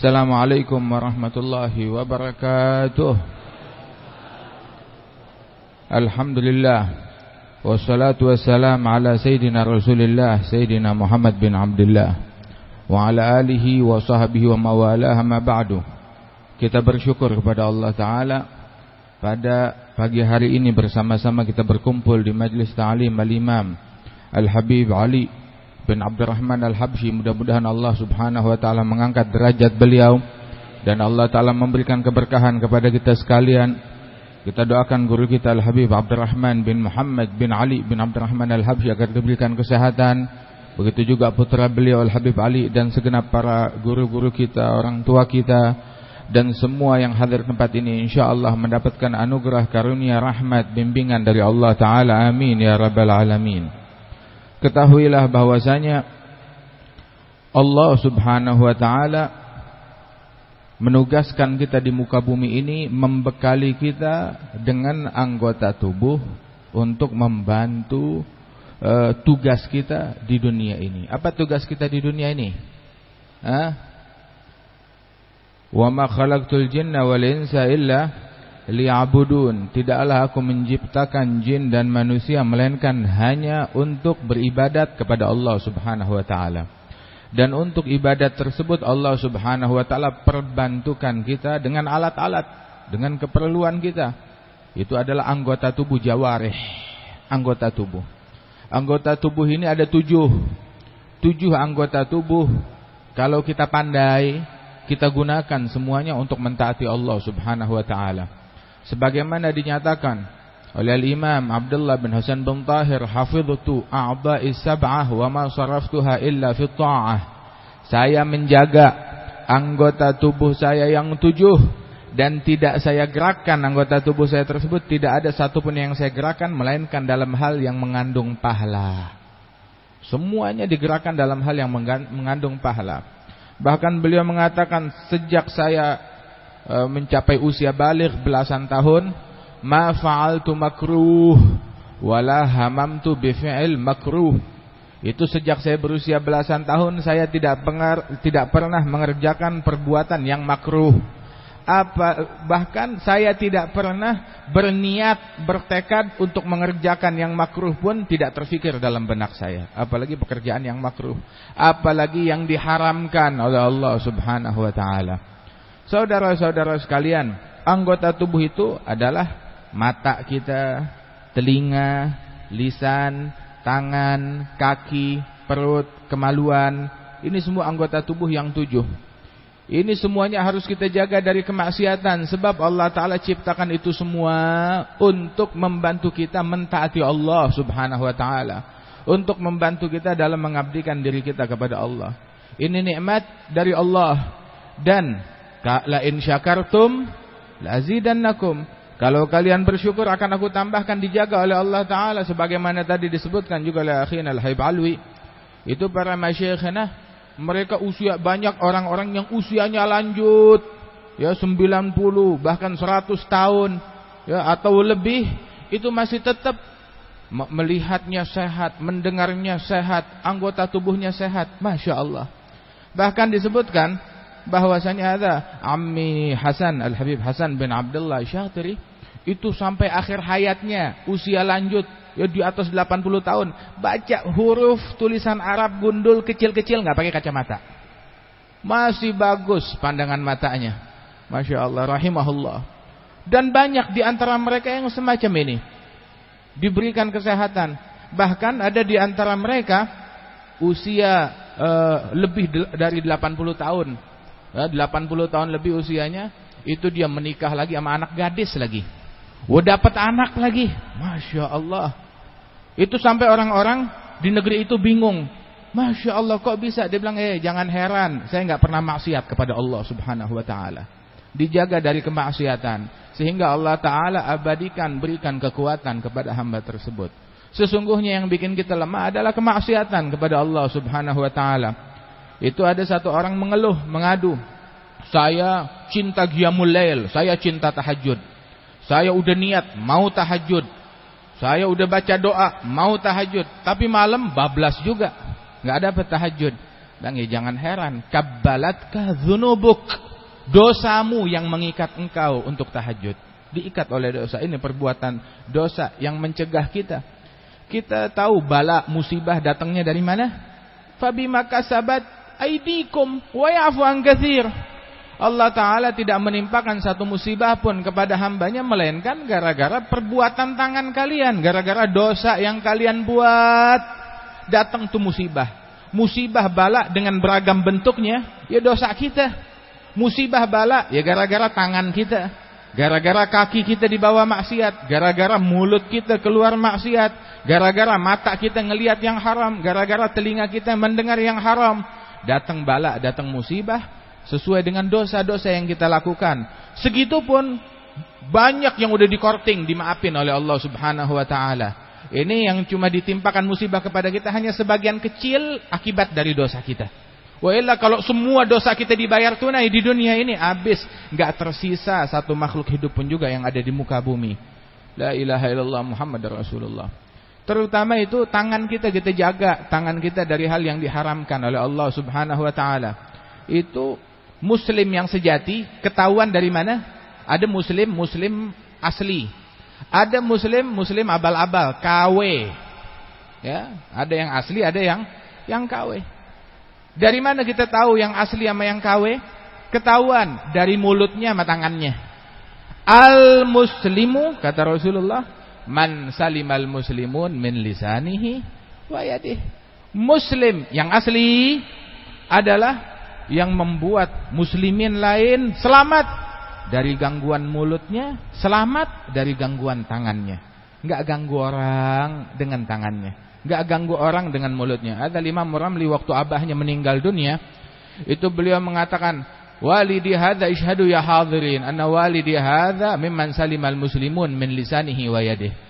Assalamualaikum warahmatullahi wabarakatuh. Alhamdulillah. Wassalatu wassalam ala Sayyidina Rasulillah Sayyidina Muhammad bin Abdullah. Wa ala alihi wa sahbihi wa mawalah ma ba'du. Kita bersyukur kepada Allah Ta'ala. Pada pagi hari ini bersama-sama kita berkumpul di majlis ta'lim al-imam Al-Habib Ali bin Abdurrahman Al-Habsyi mudah-mudahan Allah Subhanahu wa taala mengangkat derajat beliau dan Allah taala memberikan keberkahan kepada kita sekalian. Kita doakan guru kita Al-Habib Abdurrahman bin Muhammad bin Ali bin Abdurrahman Al-Habsyi agar diberikan kesehatan. Begitu juga putra beliau Al-Habib Ali dan segenap para guru-guru kita, orang tua kita dan semua yang hadir tempat ini insyaallah mendapatkan anugerah karunia rahmat bimbingan dari Allah taala. Amin ya rabbal alamin ketahuilah bahwasanya Allah Subhanahu wa taala menugaskan kita di muka bumi ini membekali kita dengan anggota tubuh untuk membantu uh, tugas kita di dunia ini. Apa tugas kita di dunia ini? Hah? Wa ma khalaqtul jinna wal insa illa liya'budun. Tidaklah aku menciptakan jin dan manusia melainkan hanya untuk beribadat kepada Allah Subhanahu wa taala. Dan untuk ibadat tersebut Allah Subhanahu wa taala perbantukan kita dengan alat-alat dengan keperluan kita. Itu adalah anggota tubuh jawarih. Anggota tubuh. Anggota tubuh ini ada tujuh. Tujuh anggota tubuh. Kalau kita pandai kita gunakan semuanya untuk mentaati Allah Subhanahu wa taala sebagaimana dinyatakan oleh Imam Abdullah bin Hasan bin Tahir hafiztu a'dha'i sab'ah wa ma saraftuha illa fi ta'ah. Saya menjaga anggota tubuh saya yang tujuh dan tidak saya gerakkan anggota tubuh saya tersebut. Tidak ada satupun yang saya gerakkan melainkan dalam hal yang mengandung pahala. Semuanya digerakkan dalam hal yang mengandung pahala. Bahkan beliau mengatakan sejak saya mencapai usia balik belasan tahun ma fa'altu makruh wala hamamtu bifi'il makruh. Itu sejak saya berusia belasan tahun saya tidak pengar, tidak pernah mengerjakan perbuatan yang makruh. Apa bahkan saya tidak pernah berniat bertekad untuk mengerjakan yang makruh pun tidak terfikir dalam benak saya. Apalagi pekerjaan yang makruh. Apalagi yang diharamkan oleh Allah Subhanahu wa taala Saudara-saudara sekalian, anggota tubuh itu adalah mata kita, telinga, lisan, tangan, kaki, perut, kemaluan. Ini semua anggota tubuh yang tujuh. Ini semuanya harus kita jaga dari kemaksiatan sebab Allah taala ciptakan itu semua untuk membantu kita mentaati Allah Subhanahu wa taala, untuk membantu kita dalam mengabdikan diri kita kepada Allah. Ini nikmat dari Allah dan La in syakartum lazidannakum. Kalau kalian bersyukur akan aku tambahkan dijaga oleh Allah taala sebagaimana tadi disebutkan juga oleh akhina Al-Haib Alwi. Itu para masyayikhna mereka usia banyak orang-orang yang usianya lanjut ya 90 bahkan 100 tahun ya atau lebih itu masih tetap melihatnya sehat, mendengarnya sehat, anggota tubuhnya sehat. Masya Allah. Bahkan disebutkan bahwasanya ada Ammi Hasan Al-Habib Hasan bin Abdullah Syatiri itu sampai akhir hayatnya usia lanjut ya di atas 80 tahun. Baca huruf tulisan Arab gundul kecil-kecil nggak pakai kacamata. Masih bagus pandangan matanya. Masya Allah rahimahullah. Dan banyak di antara mereka yang semacam ini. Diberikan kesehatan. Bahkan ada di antara mereka usia uh, lebih dari 80 tahun 80 eh, tahun lebih usianya, itu dia menikah lagi sama anak gadis lagi. Oh dapat anak lagi. Masya Allah. Itu sampai orang-orang di negeri itu bingung. Masya Allah kok bisa? Dia bilang, eh jangan heran. Saya nggak pernah maksiat kepada Allah subhanahu wa ta'ala. Dijaga dari kemaksiatan. Sehingga Allah ta'ala abadikan, berikan kekuatan kepada hamba tersebut. Sesungguhnya yang bikin kita lemah adalah kemaksiatan kepada Allah subhanahu wa ta'ala. Itu ada satu orang mengeluh, mengadu. Saya cinta Qiyamul Lail, saya cinta tahajud. Saya udah niat mau tahajud. Saya udah baca doa mau tahajud, tapi malam bablas juga. Enggak dapat tahajud. Dan ya jangan heran, kabbalatkah dzunubuk? Dosamu yang mengikat engkau untuk tahajud. Diikat oleh dosa ini perbuatan dosa yang mencegah kita. Kita tahu bala musibah datangnya dari mana? Fabima kasabat aidikum wa ya'fu an katsir. Allah Ta'ala tidak menimpakan satu musibah pun kepada hambanya Melainkan gara-gara perbuatan tangan kalian Gara-gara dosa yang kalian buat Datang tuh musibah musibah bala dengan beragam bentuknya, ya dosa kita. Musibah bala ya gara-gara tangan kita, gara-gara kaki kita dibawa maksiat, gara-gara mulut kita keluar maksiat, gara-gara mata kita ngelihat yang haram, gara-gara telinga kita mendengar yang haram. Datang bala, datang musibah sesuai dengan dosa-dosa yang kita lakukan. Segitupun banyak yang udah dikorting, dimaafin oleh Allah Subhanahu wa taala. Ini yang cuma ditimpakan musibah kepada kita hanya sebagian kecil akibat dari dosa kita. Wah kalau semua dosa kita dibayar tunai di dunia ini habis, nggak tersisa satu makhluk hidup pun juga yang ada di muka bumi. La ilaha illallah Muhammad Rasulullah. Terutama itu tangan kita kita jaga, tangan kita dari hal yang diharamkan oleh Allah Subhanahu wa taala. Itu muslim yang sejati ketahuan dari mana? Ada muslim muslim asli ada muslim, muslim abal-abal, KW. Ya, ada yang asli, ada yang yang KW. Dari mana kita tahu yang asli sama yang KW? Ketahuan dari mulutnya sama tangannya. Al muslimu kata Rasulullah, man salimal muslimun min lisanihi wa yadihi. Muslim yang asli adalah yang membuat muslimin lain selamat dari gangguan mulutnya, selamat dari gangguan tangannya. Enggak ganggu orang dengan tangannya, enggak ganggu orang dengan mulutnya. Ada lima Ramli waktu abahnya meninggal dunia, itu beliau mengatakan, "Walidi hadza ishhadu ya hadirin, anna walidi hadza mimman salimal muslimun min lisanihi wa yadihi."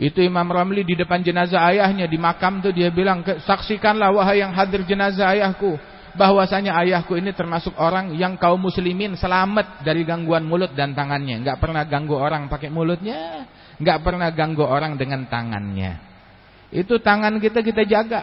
Itu Imam Ramli di depan jenazah ayahnya di makam tuh dia bilang, "Saksikanlah wahai yang hadir jenazah ayahku, bahwasanya ayahku ini termasuk orang yang kaum muslimin selamat dari gangguan mulut dan tangannya. Enggak pernah ganggu orang pakai mulutnya, enggak pernah ganggu orang dengan tangannya. Itu tangan kita kita jaga.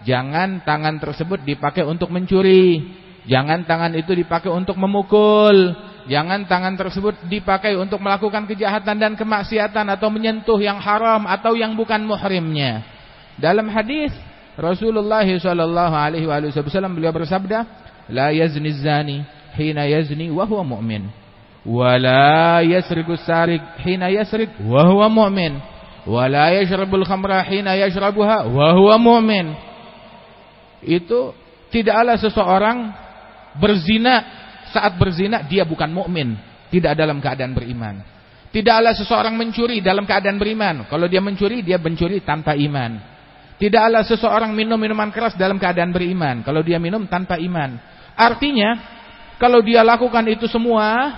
Jangan tangan tersebut dipakai untuk mencuri. Jangan tangan itu dipakai untuk memukul. Jangan tangan tersebut dipakai untuk melakukan kejahatan dan kemaksiatan atau menyentuh yang haram atau yang bukan muhrimnya. Dalam hadis Rasulullah sallallahu alaihi wasallam beliau bersabda, "La yazni zani hina yazni wa huwa mu'min, hina yasriq wa huwa mu'min, wa la yashrabul khamra hina yashrabuha wa huwa mu'min." Itu tidaklah seseorang berzina saat berzina dia bukan mukmin, tidak dalam keadaan beriman. Tidaklah seseorang mencuri dalam keadaan beriman. Kalau dia mencuri, dia mencuri tanpa iman. Tidaklah seseorang minum minuman keras dalam keadaan beriman. Kalau dia minum tanpa iman. Artinya, kalau dia lakukan itu semua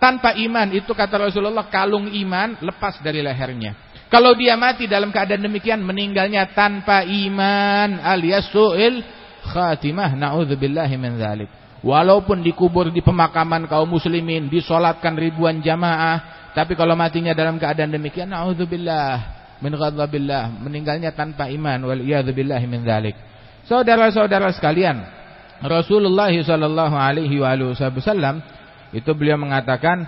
tanpa iman, itu kata Rasulullah kalung iman lepas dari lehernya. Kalau dia mati dalam keadaan demikian meninggalnya tanpa iman alias su'il khatimah naudzubillahi min dzalik. Walaupun dikubur di pemakaman kaum muslimin, disolatkan ribuan jamaah, tapi kalau matinya dalam keadaan demikian naudzubillah min ghadabillah, meninggalnya tanpa iman wal billahi min dzalik. Saudara-saudara sekalian, Rasulullah sallallahu alaihi wasallam itu beliau mengatakan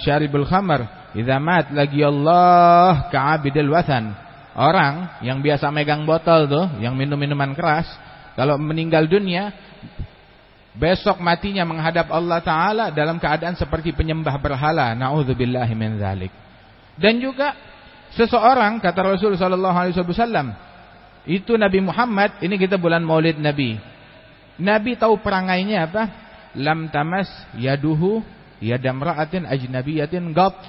syaribul khamar idza mat lagi Allah ka'abidil wathan. Orang yang biasa megang botol tuh, yang minum minuman keras, kalau meninggal dunia besok matinya menghadap Allah taala dalam keadaan seperti penyembah berhala. Nauzubillahi min. Dan juga Seseorang kata Rasul sallallahu alaihi wasallam, itu Nabi Muhammad, ini kita bulan Maulid Nabi. Nabi tahu perangainya apa? Lam tamas yaduhu yadamra'atin ajnabiyatin gat.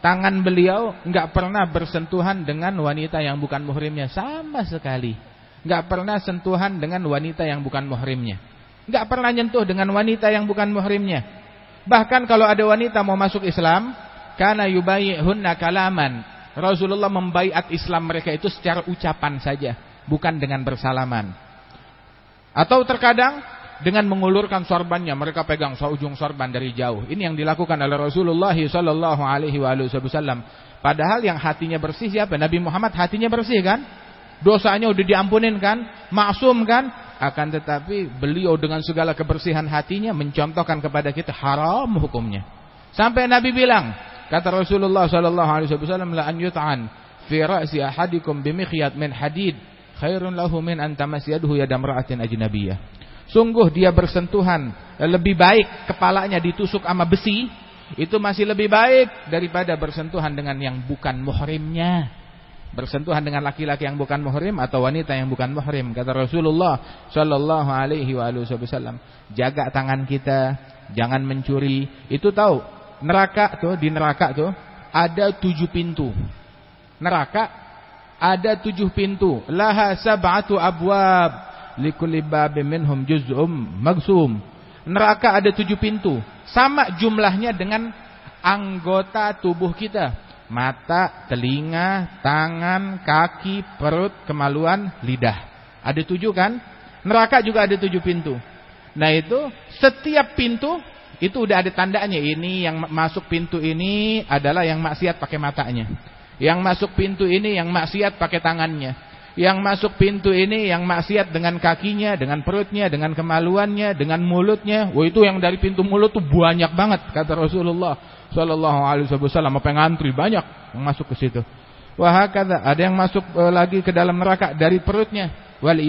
Tangan beliau enggak pernah bersentuhan dengan wanita yang bukan muhrimnya sama sekali. Enggak pernah sentuhan dengan wanita yang bukan muhrimnya. Enggak pernah nyentuh dengan wanita yang bukan muhrimnya. Bahkan kalau ada wanita mau masuk Islam, kana yubayyihunna kalaman Rasulullah membaiat Islam mereka itu secara ucapan saja, bukan dengan bersalaman. Atau terkadang dengan mengulurkan sorbannya, mereka pegang ujung sorban dari jauh. Ini yang dilakukan oleh Rasulullah sallallahu alaihi wasallam. Padahal yang hatinya bersih siapa? Nabi Muhammad hatinya bersih kan? Dosanya udah diampunin kan? Maksum kan? akan tetapi beliau dengan segala kebersihan hatinya mencontohkan kepada kita haram hukumnya. Sampai Nabi bilang, kata Rasulullah sallallahu alaihi wasallam la an yut'an fi ra'si ahadikum bimikhyat min hadid khairun lahu min an tamasyaduhu yadam ra'atin ajnabiyah. Sungguh dia bersentuhan lebih baik kepalanya ditusuk sama besi itu masih lebih baik daripada bersentuhan dengan yang bukan muhrimnya bersentuhan dengan laki-laki yang bukan muhrim atau wanita yang bukan muhrim. Kata Rasulullah sallallahu alaihi wasallam jaga tangan kita jangan mencuri. Itu tahu neraka tuh di neraka tuh ada tujuh pintu. Neraka ada tujuh pintu. Laha sab'atu abwab likulli babin minhum juz'um magsum neraka ada tujuh pintu. Sama jumlahnya dengan anggota tubuh kita mata, telinga, tangan, kaki, perut, kemaluan, lidah. Ada tujuh kan? Neraka juga ada tujuh pintu. Nah itu setiap pintu itu udah ada tandanya. Ini yang masuk pintu ini adalah yang maksiat pakai matanya. Yang masuk pintu ini yang maksiat pakai tangannya. Yang masuk pintu ini yang maksiat dengan kakinya, dengan perutnya, dengan kemaluannya, dengan mulutnya. Wah itu yang dari pintu mulut tuh banyak banget kata Rasulullah sallallahu alaihi wasallam. Apa yang ngantri banyak yang masuk ke situ. Wah kata ada yang masuk uh, lagi ke dalam neraka dari perutnya. Wal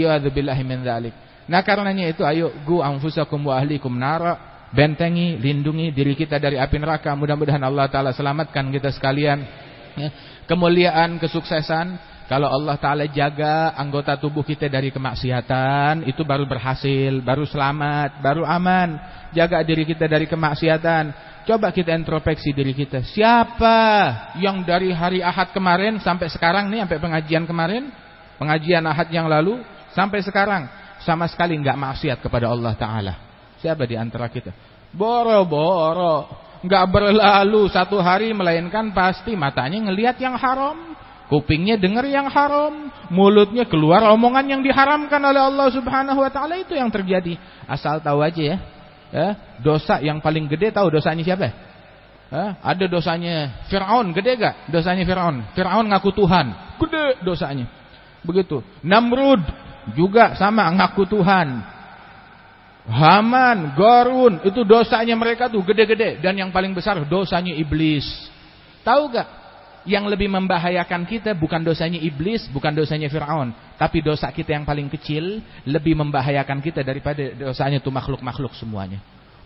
min dzalik. Nah karenanya itu ayo gu anfusakum wa ahlikum nara. Bentengi, lindungi diri kita dari api neraka. Mudah-mudahan Allah taala selamatkan kita sekalian. Ya. Kemuliaan, kesuksesan kalau Allah Ta'ala jaga anggota tubuh kita dari kemaksiatan Itu baru berhasil, baru selamat, baru aman. Jaga diri kita dari kemaksiatan. Coba kita introspeksi diri kita. Siapa yang dari hari Ahad kemarin Sampai sekarang nih, sampai pengajian kemarin? Pengajian Ahad yang lalu Sampai sekarang. Sama sekali nggak maksiat kepada Allah Ta'ala. Siapa di antara kita? Boro-boro. Nggak berlalu satu hari Melainkan pasti matanya ngelihat yang haram Kupingnya dengar yang haram, mulutnya keluar omongan yang diharamkan oleh Allah Subhanahu wa taala itu yang terjadi. Asal tahu aja ya. ya dosa yang paling gede tahu dosanya siapa? Ya, ada dosanya Firaun, gede gak dosanya Firaun? Firaun ngaku Tuhan, gede dosanya. Begitu. Namrud juga sama ngaku Tuhan. Haman, Garun, itu dosanya mereka tuh gede-gede dan yang paling besar dosanya iblis. Tahu gak yang lebih membahayakan kita bukan dosanya iblis, bukan dosanya Fir'aun. Tapi dosa kita yang paling kecil lebih membahayakan kita daripada dosanya itu makhluk-makhluk semuanya.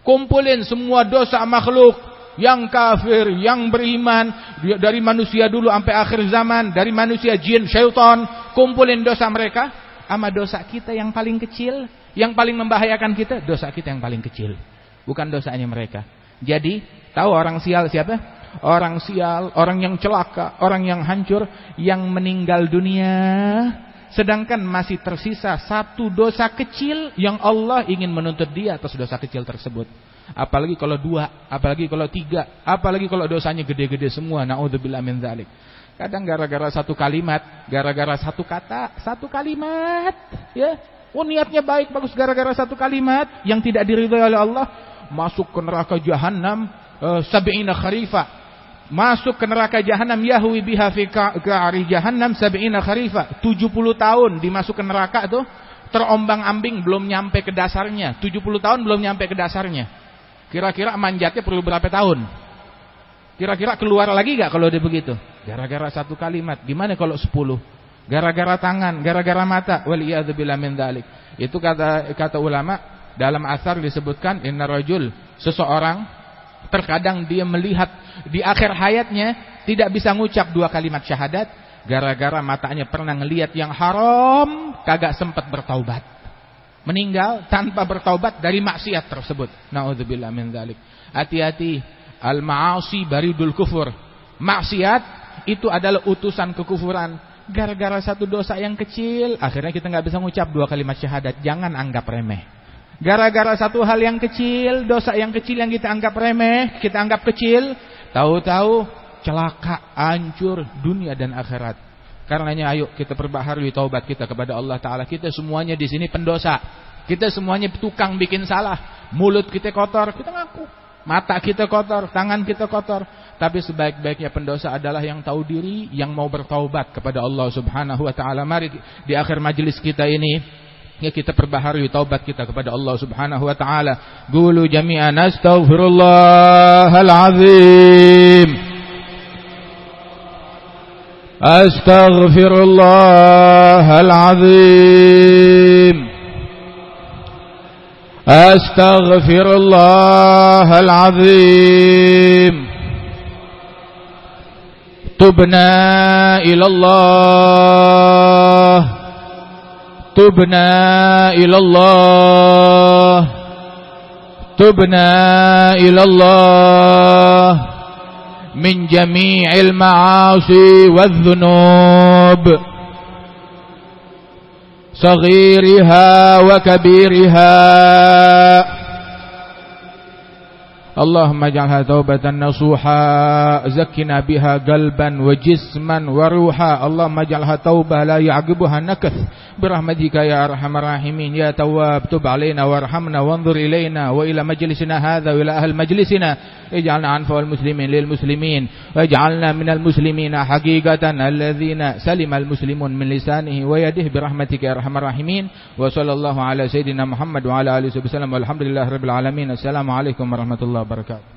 Kumpulin semua dosa makhluk yang kafir, yang beriman dari manusia dulu sampai akhir zaman, dari manusia jin, syaitan, kumpulin dosa mereka sama dosa kita yang paling kecil, yang paling membahayakan kita, dosa kita yang paling kecil, bukan dosanya mereka. Jadi, tahu orang sial siapa? Orang sial, orang yang celaka, orang yang hancur, yang meninggal dunia. Sedangkan masih tersisa satu dosa kecil yang Allah ingin menuntut dia atas dosa kecil tersebut. Apalagi kalau dua, apalagi kalau tiga, apalagi kalau dosanya gede-gede semua. Naudzubillah min dzalik. Kadang gara-gara satu kalimat, gara-gara satu kata, satu kalimat, ya. Oh niatnya baik bagus gara-gara satu kalimat yang tidak diridhai oleh Allah, masuk ke neraka jahanam uh, sab'ina kharifah masuk ke neraka jahanam yahwi biha fi ka'ri jahannam sab'ina kharifa. 70 tahun dimasuk ke neraka tuh terombang-ambing belum nyampe ke dasarnya. 70 tahun belum nyampe ke dasarnya. Kira-kira manjatnya perlu berapa tahun? Kira-kira keluar lagi gak kalau dia begitu? Gara-gara satu kalimat. Gimana kalau 10 gara-gara tangan gara-gara mata. Waliyadzubillah min dzalik itu kata kata ulama dalam asar disebutkan inna rajul seseorang Terkadang dia melihat di akhir hayatnya tidak bisa ngucap dua kalimat syahadat gara-gara matanya pernah ngelihat yang haram, kagak sempat bertaubat. Meninggal tanpa bertaubat dari maksiat tersebut. Nauzubillah min dzalik. Hati-hati, al-ma'asi baridul kufur. Maksiat itu adalah utusan kekufuran. Gara-gara satu dosa yang kecil, akhirnya kita nggak bisa ngucap dua kalimat syahadat. Jangan anggap remeh. Gara-gara satu hal yang kecil, dosa yang kecil yang kita anggap remeh, kita anggap kecil, tahu-tahu celaka, hancur dunia dan akhirat. Karenanya ayo kita perbaharui taubat kita kepada Allah taala. Kita semuanya di sini pendosa. Kita semuanya tukang bikin salah. Mulut kita kotor, kita ngaku. Mata kita kotor, tangan kita kotor. Tapi sebaik-baiknya pendosa adalah yang tahu diri, yang mau bertaubat kepada Allah Subhanahu wa taala. Mari di akhir majelis kita ini Ya kita perbaharui taubat kita kepada Allah Subhanahu wa taala. Qulu jami'an astaghfirullahal azim. Astaghfirullahal azim. Astaghfirullahal azim. Tubna ila Allah تبنا إلى الله. تبنا إلى الله من جميع المعاصي والذنوب. صغيرها وكبيرها. اللهم اجعلها توبة نصوحا. زكنا بها قلبا وجسما وروحا. اللهم اجعلها توبة لا يعقبها نكث. برحمتك يا أرحم الراحمين. يا تواب تب علينا وارحمنا وانظر إلينا وإلى مجلسنا هذا وإلى أهل مجلسنا. اجعلنا عنفو المسلمين للمسلمين. واجعلنا من المسلمين حقيقة الذين سلم المسلمون من لسانه ويده. برحمتك يا أرحم الراحمين. وصلى الله على سيدنا محمد وعلى آله وسلم. والحمد لله رب العالمين. السلام عليكم ورحمة الله وبركاته.